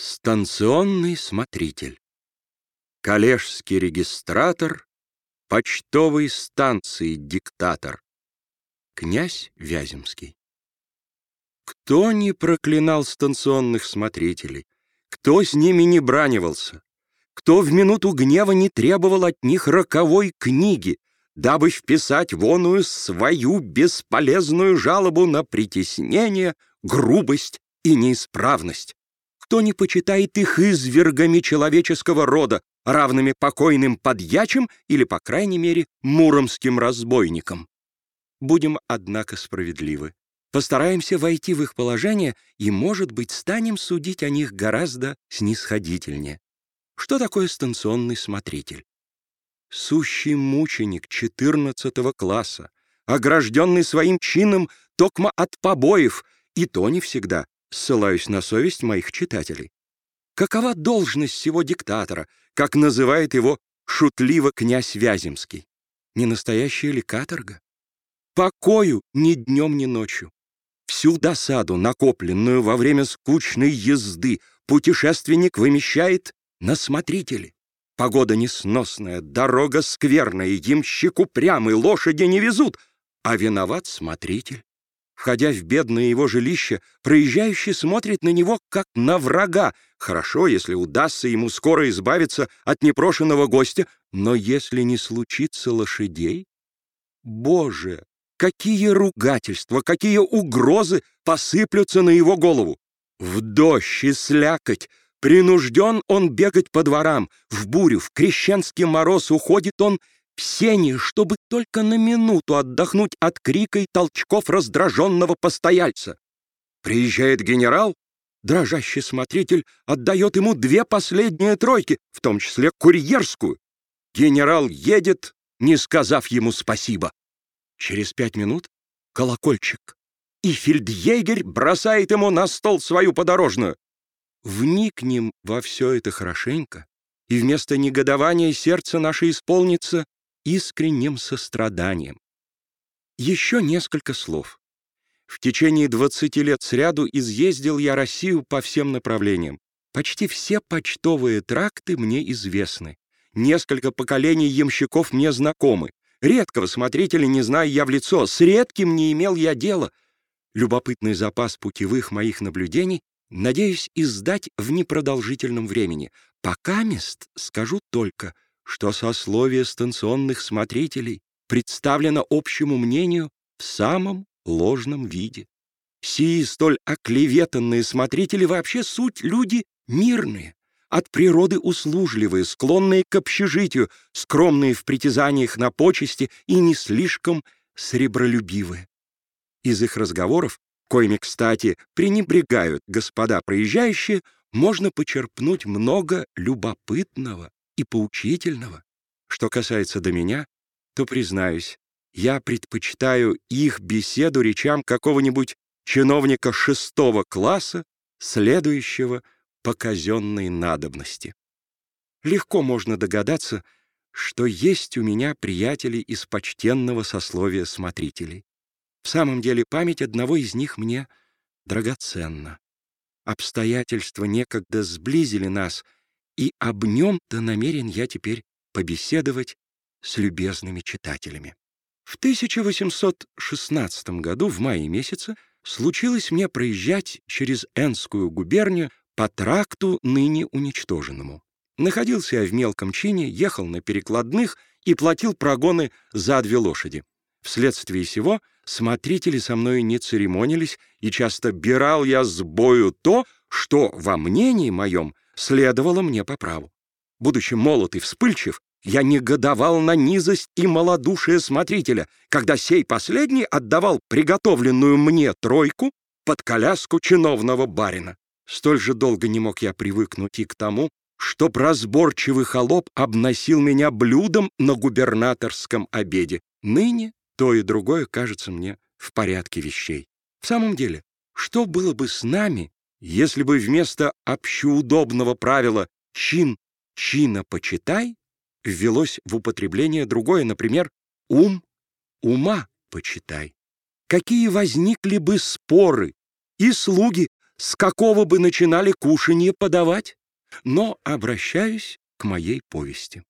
Станционный смотритель. Коллежский регистратор. Почтовой станции диктатор. Князь Вяземский. Кто не проклинал станционных смотрителей? Кто с ними не бранивался? Кто в минуту гнева не требовал от них роковой книги, дабы вписать воную свою бесполезную жалобу на притеснение, грубость и неисправность? Кто не почитает их извергами человеческого рода, равными покойным подьячим или, по крайней мере, муромским разбойникам. Будем, однако, справедливы. Постараемся войти в их положение и, может быть, станем судить о них гораздо снисходительнее. Что такое станционный смотритель? Сущий мученик 14 класса, огражденный своим чином токмо от побоев, и то не всегда, ссылаюсь на совесть моих читателей. Какова должность всего диктатора, как называет его шутливо князь Вяземский? Не настоящая ли каторга? Покою ни днем, ни ночью. Всю досаду, накопленную во время скучной езды, путешественник вымещает на смотрителе. Погода несносная, дорога скверная, ямщик упрямый, лошади не везут, а виноват смотритель. Входя в бедное его жилище, проезжающий смотрит на него, как на врага. Хорошо, если удастся ему скоро избавиться от непрошенного гостя, но если не случится лошадей... Боже, какие ругательства, какие угрозы посыплются на его голову! В дождь и слякоть принужден он бегать по дворам, в бурю, в крещенский мороз уходит он в сене, чтобы только на минуту отдохнуть от крика и толчков раздраженного постояльца. Приезжает генерал, дрожащий смотритель отдает ему две последние тройки, в том числе курьерскую. Генерал едет, не сказав ему спасибо. Через пять минут колокольчик, и фельдъегерь бросает ему на стол свою подорожную. Вникнем во все это хорошенько, и вместо негодования сердце наше исполнится искренним состраданием. Еще несколько слов. В течение 20 лет сряду изъездил я Россию по всем направлениям. Почти все почтовые тракты мне известны. Несколько поколений ямщиков мне знакомы. Редкого смотрителя не знаю я в лицо, с редким не имел я дела. Любопытный запас путевых моих наблюдений надеюсь издать в непродолжительном времени. Пока мест скажу только — что сословие станционных смотрителей представлено общему мнению в самом ложном виде. Сии столь оклеветанные смотрители вообще суть люди мирные, от природы услужливые, склонные к общежитию, скромные в притязаниях на почести и не слишком сребролюбивые. Из их разговоров, коими, кстати, пренебрегают господа проезжающие, можно почерпнуть много любопытного и поучительного. Что касается до меня, то, признаюсь, я предпочитаю их беседу речам какого-нибудь чиновника шестого класса, следующего по казенной надобности. Легко можно догадаться, что есть у меня приятели из почтенного сословия смотрителей. В самом деле память одного из них мне драгоценна. Обстоятельства некогда сблизили нас — и об нем-то намерен я теперь побеседовать с любезными читателями. В 1816 году, в мае месяце, случилось мне проезжать через Энскую губернию по тракту ныне уничтоженному. Находился я в мелком чине, ехал на перекладных и платил прогоны за две лошади. Вследствие сего смотрители со мной не церемонились, и часто бирал я с бою то, что, во мнении моем, следовало мне по праву. Будучи молод и вспыльчив, я негодовал на низость и малодушие смотрителя, когда сей последний отдавал приготовленную мне тройку под коляску чиновного барина. Столь же долго не мог я привыкнуть и к тому, чтоб разборчивый холоп обносил меня блюдом на губернаторском обеде. Ныне то и другое кажется мне в порядке вещей. В самом деле, что было бы с нами, если бы вместо общеудобного правила «чин чина почитай» ввелось в употребление другое, например, «ум ума почитай», какие возникли бы споры, и слуги с какого бы начинали кушанье подавать, но обращаюсь к моей повести.